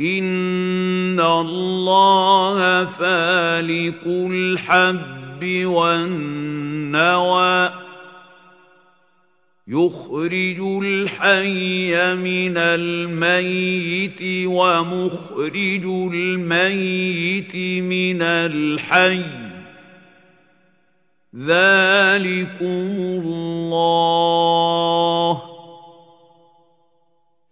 إِنَّ اللَّهَ فَالِقُ الْحَبِّ وَالنَّوَىٰ يُخْرِجُ الْحَيَّ مِنَ الْمَيِّتِ وَمُخْرِجُ الْمَيِّتِ مِنَ الْحَيِّ ذَلِكُمُ اللَّهُ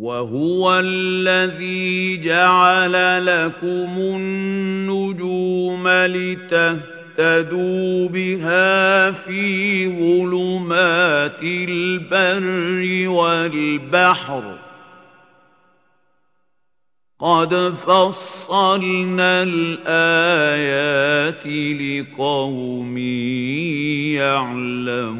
وَهُوَ الَّذِي جَعَلَ لَكُمُ النُّجُومَ لِتَهْتَدُوا بِهَا فِي ظُلُمَاتِ الْبَرِّ وَالْبَحْرِ ۗ قَدْ فَصَّلْنَا الْآيَاتِ لِقَوْمٍ يَعْلَمُونَ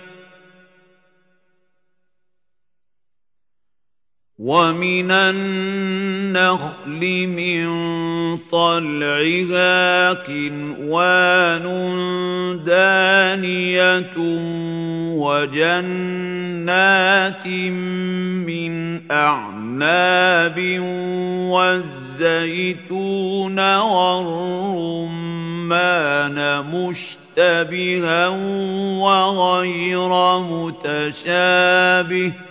وَمِنَ النَّخْلِ مِن طَلْعِهَا قِنْوَانٌ دَانِيَةٌ وَجَنَّاتٍ مِّنْ أَعْنَابٍ وَالزَّيْتُونَ وَالرُّمَّانَ مُشْتَبِهًا وَغَيْرَ مُتَشَابِهٍ ۗ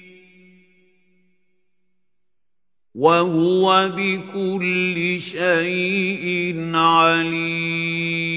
وهو بكل شيء عليم.